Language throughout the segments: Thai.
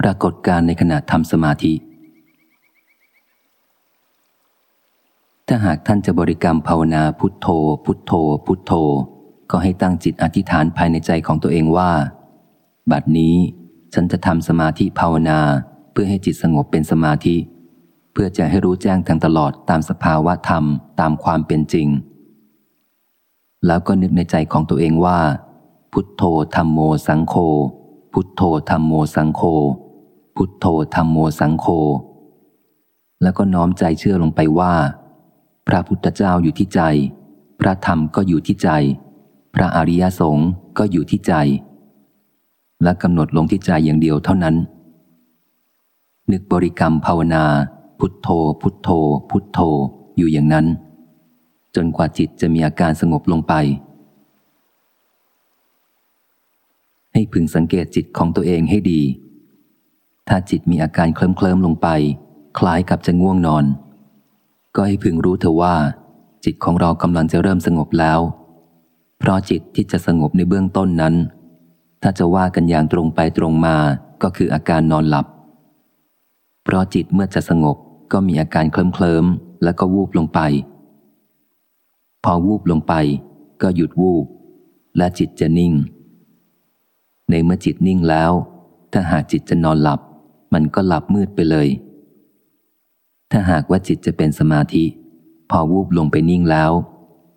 ปรากฏการในขณะทำสมาธิ ถ้าหากท่านจะบริกรรมภาวนาพุทโธ พุทโธ พุทโธ ก็ให้ตั้งจิตอธิษฐานภายในใจของตัวเองว่า บัดนี้ฉันจะทำสมาธิภาวนาเพื่อให้จิตสงบเป็นสมาธิ เพื่อจะให้รู้แจ้งทางตลอดตามสภาวะธรรมตามความเป็นจริง แล้วก็นึกในใจของตัวเองว่า พุทโธธรรมโมสังโฆพุทโธธรรมโมสังโฆ พุทโธธรรมโมสังโฆแล้วก็น้อมใจเชื่อลงไปว่า พระพุทธเจ้าอยู่ที่ใจ พระธรรมก็อยู่ที่ใจ พระอริยสงฆ์ก็อยู่ที่ใจ และกำหนดลงที่ใจอย่างเดียวเท่านั้น นึกบริกรรมภาวนา พุทโธ พุทโธ พุทโธอยู่อย่างนั้น จนกว่าจิตจะมีอาการสงบลงไป ให้พึงสังเกตจิตของตัวเองให้ดี ถ้าจิตมีอาการเคลิ้มเคลิมลงไป คล้ายกับจะง่วงนอน ก็ให้พึงรู้เถอะว่า จิตของเรากำลังจะเริ่มสงบแล้ว เพราะจิตที่จะสงบในเบื้องต้นนั้น ถ้าจะว่ากันอย่างตรงไปตรงมาก็คืออาการนอนหลับ เพราะจิตเมื่อจะสงบก็มีอาการเคลิ้มเคลิมแล้วก็วูบลงไป พอวูบลงไป ก็หยุดวูบ และจิตจะนิ่ง ในเมื่อจิตนิ่งแล้ว ถ้าหากจิตจะนอนหลับ มันก็หลับมืดไปเลย ถ้าหากว่าจิตจะเป็นสมาธิ พอวูบลงไปนิ่งแล้ว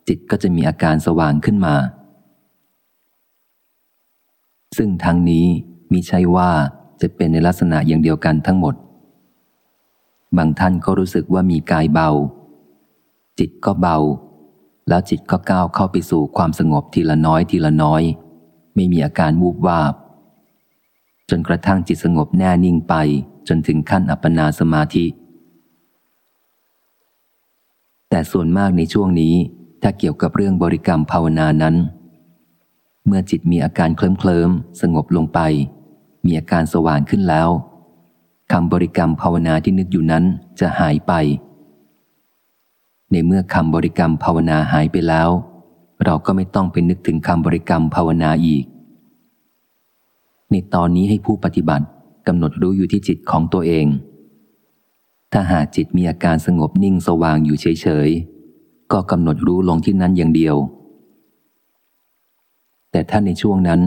จิตก็จะมีอาการสว่างขึ้นมา ซึ่งทั้งนี้มิใช่ว่าจะเป็นในลักษณะอย่างเดียวกันทั้งหมด บางท่านก็รู้สึกว่ามีกายเบา จิตก็เบา แล้วจิตก็ก้าวเข้าไปสู่ความสงบทีละน้อยทีละน้อย ไม่มีอาการวูบวาบ จนกระทั่งจิตสงบแน่นิ่งไปจนถึงขั้นอัปปนาสมาธิ แต่ส่วนมากในช่วงนี้ถ้าเกี่ยวกับเรื่องบริกรรมภาวนานั้น เมื่อจิตมีอาการเคลิ้มเคลิมสงบลงไป มีอาการสว่างขึ้นแล้วคำบริกรรมภาวนาที่นึกอยู่นั้นจะหายไป ในเมื่อคำบริกรรมภาวนาหายไปแล้ว เราก็ไม่ต้องไปนึกถึงคำบริกรรมภาวนาอีก ในตอนนี้ให้ผู้ปฏิบัติกำหนดรู้อยู่ที่จิตของตัวเอง ถ้าหากจิตมีอาการสงบนิ่งสว่างอยู่เฉยๆ ก็กำหนดรู้ลงที่นั้นอย่างเดียว แต่ถ้าในช่วงนั้น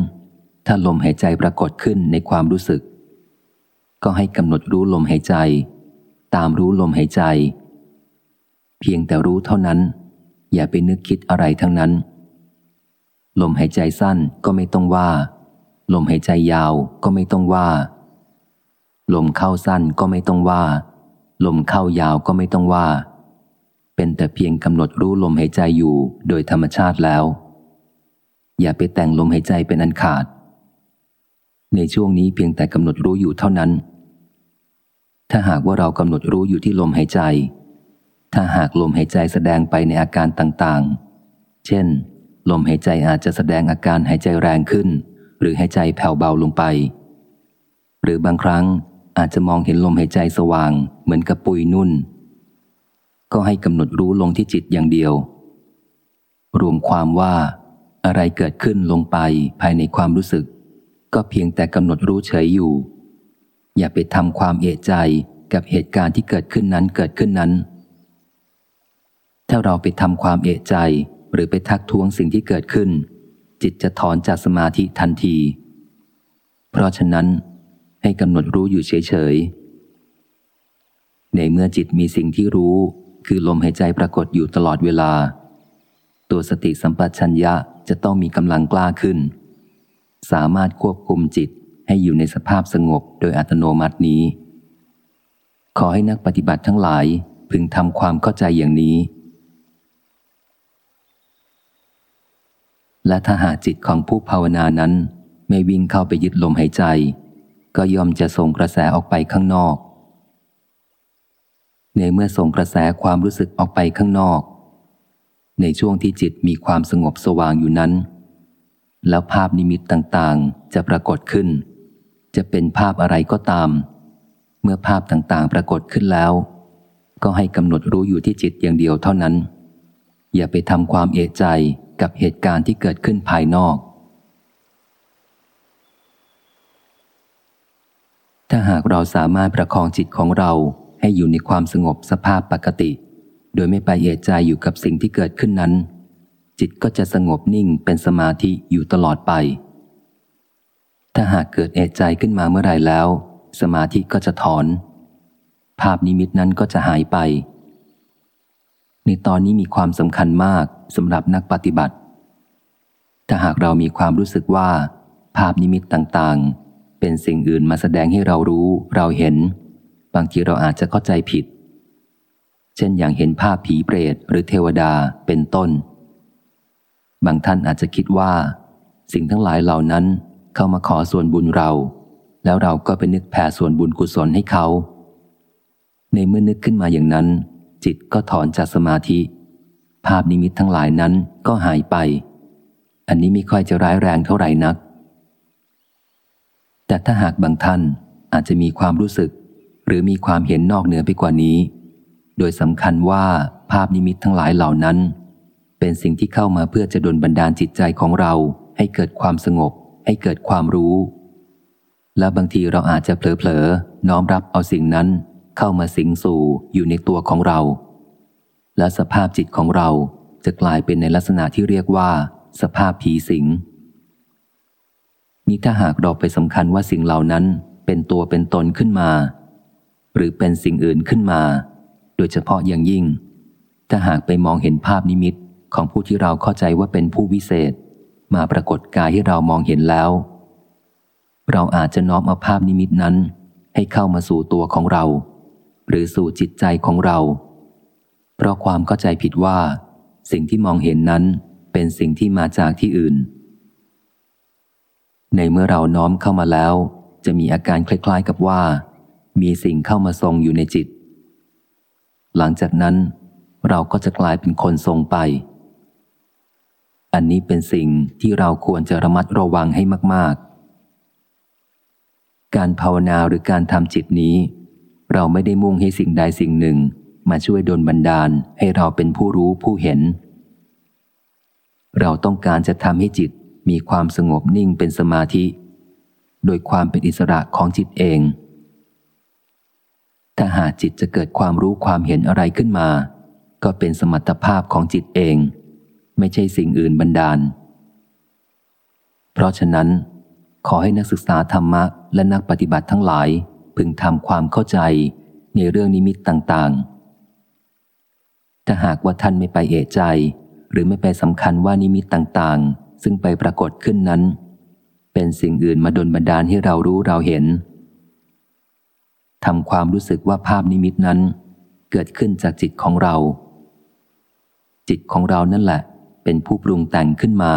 ถ้าลมหายใจปรากฏขึ้นในความรู้สึก ก็ให้กำหนดรู้ลมหายใจ ตามรู้ลมหายใจ เพียงแต่รู้เท่านั้น อย่าไปนึกคิดอะไรทั้งนั้น ลมหายใจสั้นก็ไม่ต้องว่า ลมหายใจยาวก็ไม่ต้องว่า ลมเข้าสั้นก็ไม่ต้องว่า ลมเข้ายาวก็ไม่ต้องว่า เป็นแต่เพียงกำหนดรู้ลมหายใจอยู่โดยธรรมชาติแล้ว อย่าไปแต่งลมหายใจเป็นอันขาด ในช่วงนี้เพียงแต่กำหนดรู้อยู่เท่านั้น ถ้าหากว่าเรากำหนดรู้อยู่ที่ลมหายใจ ถ้าหากลมหายใจแสดงไปในอาการต่างๆ เช่น ลมหายใจอาจจะแสดงอาการหายใจแรงขึ้น หรือหายใจแผ่วเบาลงไป หรือบางครั้งอาจจะมองเห็นลมหายใจสว่าง เหมือนกับปุยนุ่น ก็ให้กำหนดรู้ลงที่จิตอย่างเดียว รวมความว่าอะไรเกิดขึ้นลงไปภายในความรู้สึก ก็เพียงแต่กำหนดรู้เฉยอยู่ อย่าไปทำความเอะใจกับเหตุการณ์ที่เกิดขึ้นนั้นเกิดขึ้นนั้น ถ้าเราไปทำความเอะใจหรือไปทักท้วงสิ่งที่เกิดขึ้น จิตจะถอนจากสมาธิทันที เพราะฉะนั้นให้กำหนดรู้อยู่เฉยๆ ในเมื่อจิตมีสิ่งที่รู้ คือลมหายใจปรากฏอยู่ตลอดเวลา ตัวสติสัมปชัญญะจะต้องมีกำลังกล้าขึ้น สามารถควบคุมจิตให้อยู่ในสภาพสงบโดยอัตโนมัตินี้ ขอให้นักปฏิบัติทั้งหลายพึงทำความเข้าใจอย่างนี้ และถ้าหากจิตของผู้ภาวนานั้น ไม่วิ่งเข้าไปยึดลมหายใจ ก็ยอมจะส่งกระแสออกไปข้างนอก ในเมื่อส่งกระแสความรู้สึกออกไปข้างนอก ในช่วงที่จิตมีความสงบสว่างอยู่นั้น แล้วภาพนิมิตต่างๆ จะปรากฏขึ้น จะเป็นภาพอะไรก็ตาม เมื่อภาพต่างๆ ปรากฏขึ้นแล้ว ก็ให้กำหนดรู้อยู่ที่จิตอย่างเดียวเท่านั้น อย่าไปทำความเอะใจ กับเหตุการณ์ที่เกิดขึ้นภายนอก ถ้าหากเราสามารถประคองจิตของเราให้อยู่ในความสงบสภาพปกติ โดยไม่ไปเอะใจอยู่กับสิ่งที่เกิดขึ้นนั้น จิตก็จะสงบนิ่งเป็นสมาธิอยู่ตลอดไป ถ้าหากเกิดเอะใจขึ้นมาเมื่อไรแล้ว สมาธิก็จะถอน ภาพนิมิตนั้นก็จะหายไป ในตอนนี้มีความสำคัญมากสำหรับนักปฏิบัติ ถ้าหากเรามีความรู้สึกว่า ภาพนิมิตต่างๆ เป็นสิ่งอื่นมาแสดงให้เรารู้เราเห็น บางทีเราอาจจะเข้าใจผิด เช่นอย่างเห็นภาพผีเปรตหรือเทวดาเป็นต้น บางท่านอาจจะคิดว่า สิ่งทั้งหลายเหล่านั้นเข้ามาขอส่วนบุญเรา แล้วเราก็ไปนึกแผ่ส่วนบุญกุศลให้เขา ในเมื่อนึกขึ้นมาอย่างนั้น จิตก็ถอนจากสมาธิ ภาพนิมิตทั้งหลายนั้นก็หายไป อันนี้ไม่ค่อยจะร้ายแรงเท่าไหร่นัก แต่ถ้าหากบางท่านอาจจะมีความรู้สึก หรือมีความเห็นนอกเหนือไปกว่านี้ โดยสำคัญว่าภาพนิมิตทั้งหลายเหล่านั้น เป็นสิ่งที่เข้ามาเพื่อจะดลบันดาลจิตใจของเราให้เกิดความสงบ ให้เกิดความรู้ และบางทีเราอาจจะเผลอๆน้อมรับเอาสิ่งนั้น เข้ามาสิงสู่อยู่ในตัวของเรา และสภาพจิตของเราจะกลายเป็นในลักษณะที่เรียกว่า สภาพผีสิงนี่ถ้าหากเราไปสำคัญว่าสิ่งเหล่านั้นเป็นตัวเป็นตนขึ้นมา หรือเป็นสิ่งอื่นขึ้นมา โดยเฉพาะอย่างยิ่ง ถ้าหากไปมองเห็นภาพนิมิตของผู้ที่เราเข้าใจว่าเป็นผู้วิเศษ มาปรากฏกายให้เรามองเห็นแล้ว เราอาจจะน้อมเอาภาพนิมิตนั้น ให้เข้ามาสู่ตัวของเรา หรือสู่จิตใจของเรา เพราะความเข้าใจผิดว่า สิ่งที่มองเห็นนั้นเป็นสิ่งที่มาจากที่อื่น ในเมื่อเราน้อมเข้ามาแล้ว จะมีอาการคล้ายๆกับว่า มีสิ่งเข้ามาทรงอยู่ในจิต หลังจากนั้น เราก็จะกลายเป็นคนทรงไป อันนี้เป็นสิ่งที่เราควรจะระมัดระวังให้มาก ๆ การภาวนาหรือการทำจิตนี้ เราไม่ได้มุ่งให้สิ่งใดสิ่งหนึ่ง มาช่วยดลบันดาลให้เราเป็นผู้รู้ผู้เห็น เราต้องการจะทำให้จิตมีความสงบนิ่งเป็นสมาธิ โดยความเป็นอิสระของจิตเอง ถ้าหากจิตจะเกิดความรู้ความเห็นอะไรขึ้นมา ก็เป็นสมรรถภาพของจิตเอง ไม่ใช่สิ่งอื่นบันดาล เพราะฉะนั้น ขอให้นักศึกษาธรรมะและนักปฏิบัติทั้งหลาย พึงทำความเข้าใจในเรื่องนิมิตต่างๆ ถ้าหากว่าท่านไม่ไปเอะใจ หรือไม่ไปสำคัญว่านิมิตต่างๆ ซึ่งไปปรากฏขึ้นนั้น เป็นสิ่งอื่นมาดนบันดาลให้เรารู้เราเห็นทำความรู้สึกว่าภาพนิมิตนั้น เกิดขึ้นจากจิตของเรา จิตของเรานั่นแหละ เป็นผู้ปรุงแต่งขึ้นมา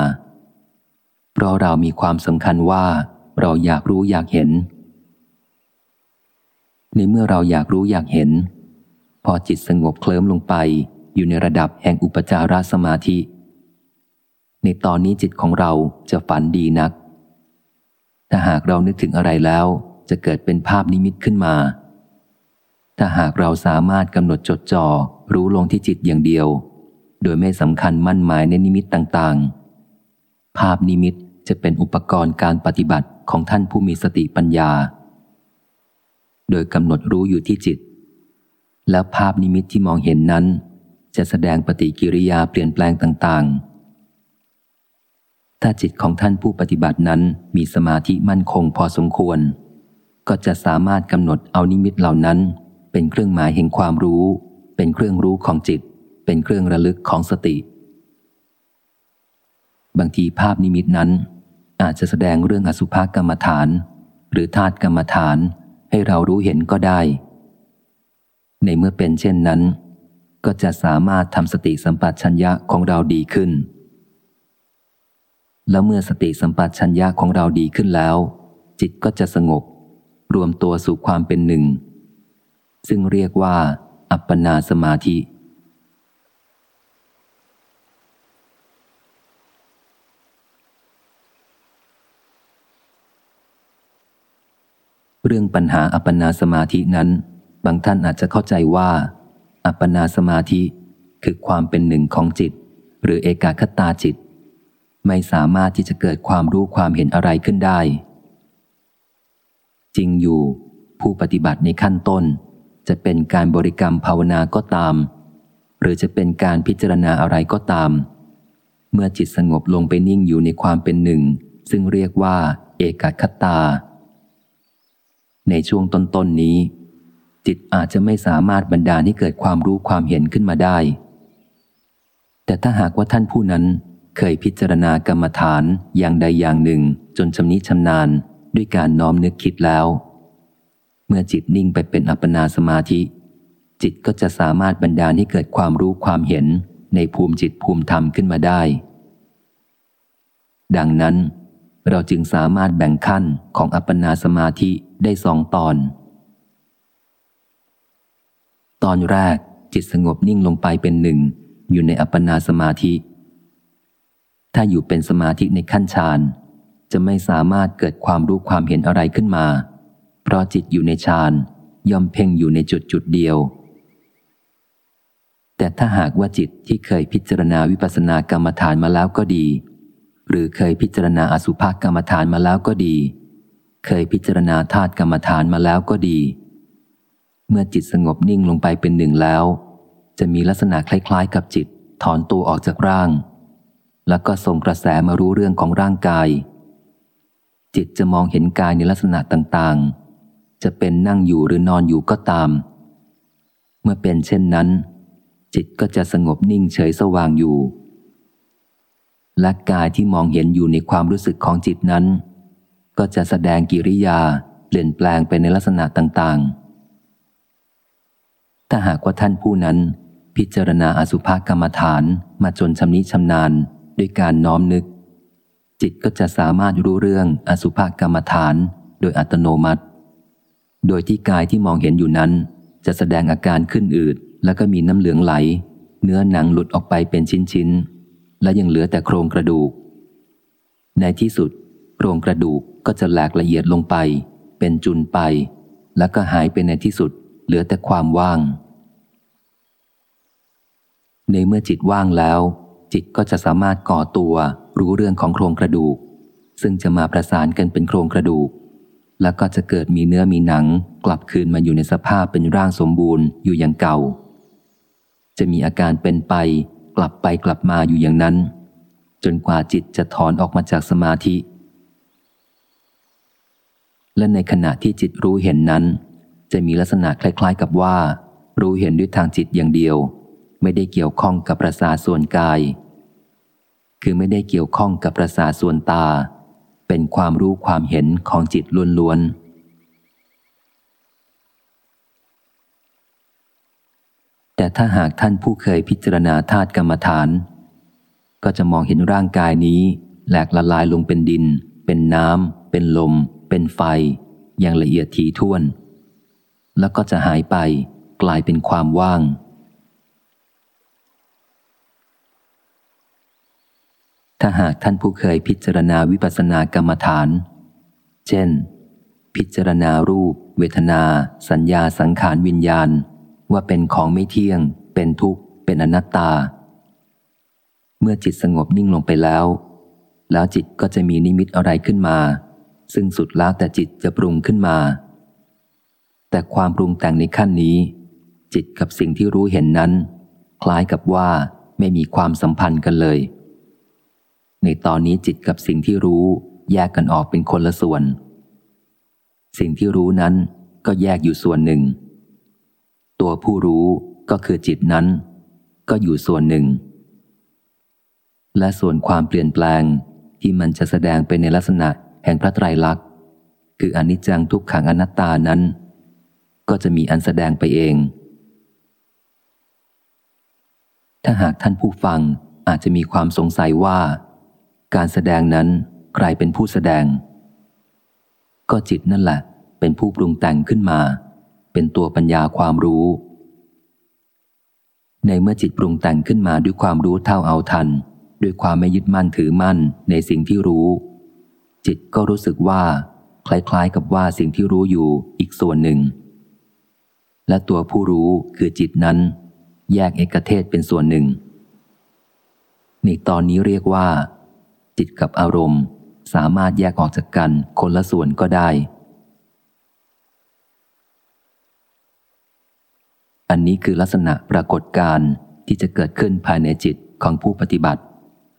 เพราะเรามีความสำคัญว่าเราอยากรู้อยากเห็น ในเมื่อเราอยากรู้อยากเห็น พอจิตสงบเคลิ้มลงไป อยู่ในระดับแห่งอุปจารสมาธิ ในตอนนี้จิตของเราจะฝันดีนัก ถ้าหากเรานึกถึงอะไรแล้ว จะเกิดเป็นภาพนิมิตขึ้นมา ถ้าหากเราสามารถกำหนดจดจ่อรู้ลงที่จิตอย่างเดียว โดยไม่สำคัญมั่นหมายในนิมิตต่างๆ ภาพนิมิตจะเป็นอุปกรณ์การปฏิบัติของท่านผู้มีสติปัญญา โดยกำหนดรู้อยู่ที่จิต แล้วภาพนิมิตที่มองเห็นนั้น จะแสดงปฏิกิริยาเปลี่ยนแปลงต่าง ๆ ถ้าจิตของท่านผู้ปฏิบัตินั้นมีสมาธิมั่นคงพอสมควร ก็จะสามารถกำหนดเอานิมิตเหล่านั้น เป็นเครื่องหมายแห่งความรู้ เป็นเครื่องรู้ของจิต เป็นเครื่องระลึกของสติ บางทีภาพนิมิตนั้นอาจจะแสดงเรื่องอสุภกรรมฐาน หรือธาตุกรรมฐาน ให้เรารู้เห็นก็ได้ ในเมื่อเป็นเช่นนั้น ก็จะสามารถทำสติสัมปชัญญะของเราดีขึ้น แล้วเมื่อสติสัมปชัญญะของเราดีขึ้นแล้ว จิตก็จะสงบ รวมตัวสู่ความเป็นหนึ่ง ซึ่งเรียกว่า อัปปนาสมาธิ เรื่องปัญหาอัปปนาสมาธินั้น บางท่านอาจจะเข้าใจว่า อัปปนาสมาธิ คือความเป็นหนึ่งของจิต หรือเอกาคตาจิต ไม่สามารถที่จะเกิดความรู้ความเห็นอะไรขึ้นได้ จริงอยู่ ผู้ปฏิบัติในขั้นต้น จะเป็นการบริกรรมภาวนาก็ตาม หรือจะเป็นการพิจารณาอะไรก็ตาม เมื่อจิตสงบลงไปนิ่งอยู่ในความเป็นหนึ่ง ซึ่งเรียกว่า เอกาคตา ในช่วงต้นๆนนี้ จิตอาจจะไม่สามารถบรรดาให้เกิดความรู้ความเห็นขึ้นมาได้ แต่ถ้าหากว่าท่านผู้นั้นเคยพิจารณากรรมฐานอย่างใดอย่างหนึ่ง จนชำนิชำนาญด้วยการน้อมนึกคิดแล้ว เมื่อจิตนิ่งไปเป็นอัปปนาสมาธิ จิตก็จะสามารถบรรดาให้เกิดความรู้ความเห็นในภูมิจิตภูมิธรรมขึ้นมาได้ ดังนั้น เราจึงสามารถแบ่งขั้นของอัปปนาสมาธิ ได้สองตอน ตอนแรกจิตสงบนิ่งลงไปเป็นหนึ่ง อยู่ในอัปปนาสมาธิ ถ้าอยู่เป็นสมาธิในขั้นฌานจะไม่สามารถเกิดความรู้ความเห็นอะไรขึ้นมา เพราะจิตอยู่ในฌานย่อมเพ่งอยู่ในจุดจุดเดียว แต่ถ้าหากว่าจิตที่เคยพิจารณาวิปัสสนากรรมฐานมาแล้วก็ดี หรือเคยพิจารณาอสุภกรรมฐานมาแล้วก็ดี เคยพิจารณาธาตุกรรมฐานมาแล้วก็ดี เมื่อจิตสงบนิ่งลงไปเป็นหนึ่งแล้ว จะมีลักษณะคล้ายๆ กับจิตถอนตัวออกจากร่าง แล้วก็ส่งกระแสมารู้เรื่องของร่างกาย จิตจะมองเห็นกายในลักษณะต่างๆ จะเป็นนั่งอยู่หรือนอนอยู่ก็ตาม เมื่อเป็นเช่นนั้น จิตก็จะสงบนิ่งเฉยสว่างอยู่ และกายที่มองเห็นอยู่ในความรู้สึกของจิตนั้น ก็จะแสดงกิริยาเปลี่ยนแปลงไปในลักษณะต่างๆ ถ้าหากว่าท่านผู้นั้นพิจารณาอสุภกรรมฐานมาจนชำนิชำนาญด้วยการน้อมนึก จิตก็จะสามารถรู้เรื่องอสุภกรรมฐานโดยอัตโนมัติ โดยที่กายที่มองเห็นอยู่นั้น จะแสดงอาการขึ้นอืดแล้วก็มีน้ำเหลืองไหล เนื้อหนังหลุดออกไปเป็นชิ้น ๆ และยังเหลือแต่โครงกระดูก ในที่สุด โครงกระดูก ก็จะแหลกละเอียดลงไป เป็นจุนไป แล้วก็หายไปในที่สุด เหลือแต่ความว่าง ในเมื่อจิตว่างแล้ว จิตก็จะสามารถก่อตัวรู้เรื่องของโครงกระดูก ซึ่งจะมาประสานกันเป็นโครงกระดูก แล้วก็จะเกิดมีเนื้อมีหนัง กลับคืนมาอยู่ในสภาพเป็นร่างสมบูรณ์อยู่อย่างเก่า จะมีอาการเป็นไป กลับไปกลับมาอยู่อย่างนั้น จนกว่าจิตจะถอนออกมาจากสมาธิ และในขณะที่จิตรู้เห็นนั้น จะมีลักษณะคล้าย ๆ กับว่า รู้เห็นด้วยทางจิตอย่างเดียว ไม่ได้เกี่ยวข้องกับประสาส่วนกาย คือไม่ได้เกี่ยวข้องกับประสาส่วนตา เป็นความรู้ความเห็นของจิตล้วนๆแต่ถ้าหากท่านผู้เคยพิจารณาธาตุกรรมฐาน ก็จะมองเห็นร่างกายนี้แหลกละลายลงเป็นดิน เป็นน้ำ เป็นลม เป็นไฟ อย่างละเอียดถี่วน แล้วก็จะหายไปกลายเป็นความว่าง ถ้าหากท่านผู้เคยพิจารณาวิปัสสนากรรมฐาน เช่น พิจารณารูป เวทนา สัญญาสังขารวิญญาณ ว่าเป็นของไม่เที่ยง เป็นทุกข์ เป็นอนัตตา เมื่อจิตสงบนิ่งลงไปแล้ว แล้วจิตก็จะมีนิมิตอะไรขึ้นมา ซึ่งสุดแล้วแต่จิตจะปรุงขึ้นมา แต่ความปรุงแต่งในขั้นนี้ จิตกับสิ่งที่รู้เห็นนั้น คล้ายกับว่าไม่มีความสัมพันธ์กันเลย ในตอนนี้จิตกับสิ่งที่รู้แยกกันออกเป็นคนละส่วน สิ่งที่รู้นั้นก็แยกอยู่ส่วนหนึ่ง ตัวผู้รู้ก็คือจิตนั้น ก็อยู่ส่วนหนึ่ง และส่วนความเปลี่ยนแปลงที่มันจะแสดงไปในลักษณะ ห่งพระไตรลักษณ์ คืออนิจจังทุกขังอนัตตานั้น ก็จะมีอันแสดงไปเอง ถ้าหากท่านผู้ฟังอาจจะมีความสงสัยว่า การแสดงนั้นใครเป็นผู้แสดง ก็จิตนั่นแหละ เป็นผู้ปรุงแต่งขึ้นมา เป็นตัวปัญญาความรู้ ในเมื่อจิตปรุงแต่งขึ้นมาด้วยความรู้เท่าเอาทัน ด้วยความไม่ยึดมั่นถือมั่นในสิ่งที่รู้ จิตก็รู้สึกว่า คล้ายๆกับว่าสิ่งที่รู้อยู่อีกส่วนหนึ่ง และตัวผู้รู้คือจิตนั้น แยกเอกเทศเป็นส่วนหนึ่งในตอนนี้เรียกว่า จิตกับอารมณ์สามารถแยกออกจากกันคนละส่วนก็ได้ อันนี้คือลักษณะปรากฏการที่จะเกิดขึ้นภายในจิตของผู้ปฏิบัติ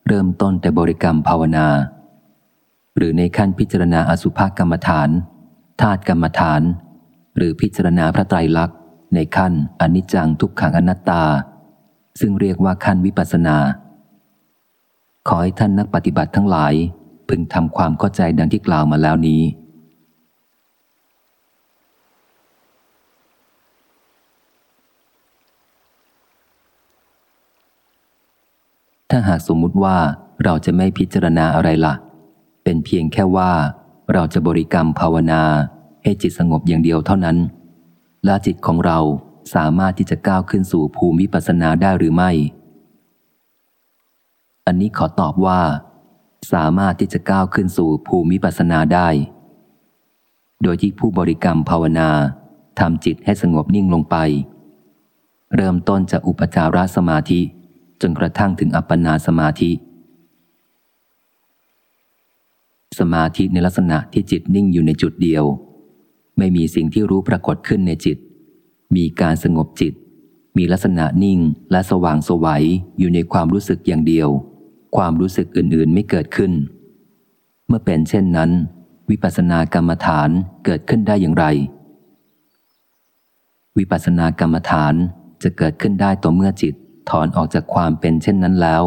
เริ่มต้นแต่บริกรรมภาวนา หรือในขั้นพิจารณาอสุภกรรมฐานธาตุกรรมฐาน หรือพิจารณาพระไตรลักษณ์ ในขั้นอนิจจังทุกขังอนัตตา ซึ่งเรียกว่าขั้นวิปัสนา ขอให้ท่านนักปฏิบัติทั้งหลาย พึงทำความเข้าใจดังที่กล่าวมาแล้วนี้ ถ้าหากสมมุติว่าเราจะไม่พิจารณาอะไรละ่ะ เป็นเพียงแค่ว่าเราจะบริกรรมภาวนาให้จิตสงบอย่างเดียวเท่านั้น และจิตของเราสามารถที่จะก้าวขึ้นสู่ภูมิปัสนาได้หรือไม่ อันนี้ขอตอบว่า สามารถที่จะก้าวขึ้นสู่ภูมิปัสนาได้ โดยที่ผู้บริกรรมภาวนาทำจิตให้สงบนิ่งลงไป เริ่มต้นจากอุปจารสมาธิ จนกระทั่งถึงอัปปนาสมาธิ สมาธิในลักษณะที่จิตนิ่งอยู่ในจุดเดียว ไม่มีสิ่งที่รู้ปรากฏขึ้นในจิต มีการสงบจิต มีลักษณะนิ่งและสว่างสวัยอยู่ในความรู้สึกอย่างเดียว ความรู้สึกอื่นๆไม่เกิดขึ้น เมื่อเป็นเช่นนั้น วิปัสสนากรรมฐานเกิดขึ้นได้อย่างไร วิปัสสนากรรมฐานจะเกิดขึ้นได้ต่อเมื่อจิตถอนออกจากความเป็นเช่นนั้นแล้ว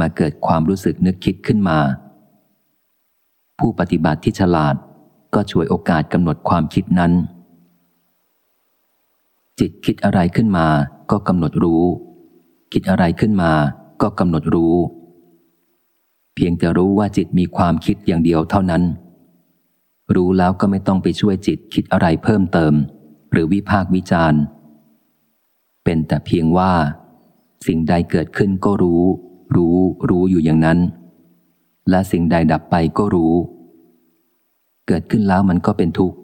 มาเกิดความรู้สึกนึกคิดขึ้นมา ผู้ปฏิบัติที่ฉลาด ก็ช่วยโอกาสกำหนดความคิดนั้น จิตคิดอะไรขึ้นมา ก็กำหนดรู้ คิดอะไรขึ้นมา ก็กำหนดรู้ เพียงแต่รู้ว่าจิตมีความคิดอย่างเดียวเท่านั้น รู้แล้วก็ไม่ต้องไปช่วยจิตคิดอะไรเพิ่มเติม หรือวิพากวิจารณ์ เป็นแต่เพียงว่า สิ่งใดเกิดขึ้นก็รู้ รู้ รู้อยู่อย่างนั้น และสิ่งใดดับไปก็รู้ เกิดขึ้นแล้วมันก็เป็นทุกข์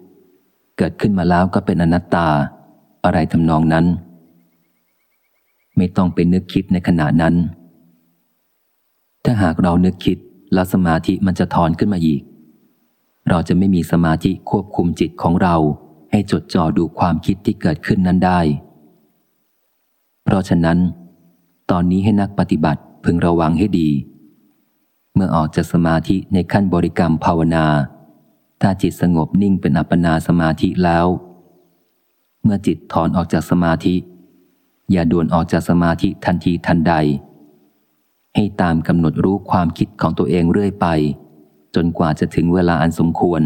เกิดขึ้นมาแล้วก็เป็นอนัตตา อะไรทำนองนั้น ไม่ต้องไปนึกคิดในขณะนั้น ถ้าหากเรานึกคิดแล้วสมาธิมันจะถอนขึ้นมาอีก เราจะไม่มีสมาธิควบคุมจิตของเรา ให้จดจ่อดูความคิดที่เกิดขึ้นนั้นได้ เพราะฉะนั้น ตอนนี้ให้นักปฏิบัติพึงระวังให้ดี มื่อออกจากสมาธิในขั้นบริกรรมภาวนา ถ้าจิตสงบนิ่งเป็นอัปปนาสมาธิแล้ว เมื่อจิตถอนออกจากสมาธิ อย่าด่วนออกจากสมาธิทันทีทันใด ให้ตามกำหนดรู้ความคิดของตัวเองเรื่อยไป จนกว่าจะถึงเวลาอันสมควร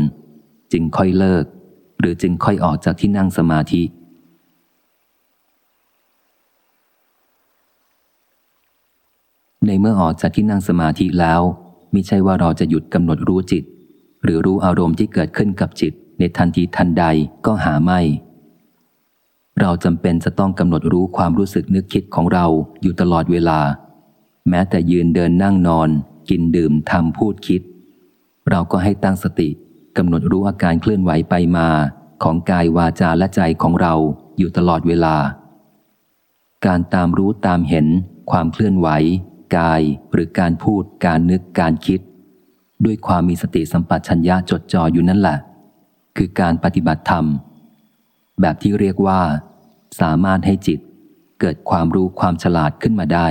จึงค่อยเลิก หรือจึงค่อยออกจากที่นั่งสมาธิในเมื่อออกจากที่นั่งสมาธิแล้ว มิใช่ว่าเราจะหยุดกำหนดรู้จิต หรือรู้อารมณ์ที่เกิดขึ้นกับจิต ในทันทีทันใดก็หาไม่ เราจำเป็นจะต้องกำหนดรู้ความรู้สึกนึกคิดของเราอยู่ตลอดเวลา แม้แต่ยืนเดินนั่งนอน กินดื่มทำพูดคิด เราก็ให้ตั้งสติกำหนดรู้อาการเคลื่อนไหวไปมา ของกายวาจาและใจของเราอยู่ตลอดเวลา การตามรู้ตามเห็น ความเคลื่อนไหว กายหรือการพูดการนึกการคิด ด้วยความมีสติสัมปชัญญะจดจ่ออยู่นั่นแหละ คือการปฏิบัติธรรม แบบที่เรียกว่า สามารถให้จิตเกิดความรู้ความฉลาดขึ้นมาได้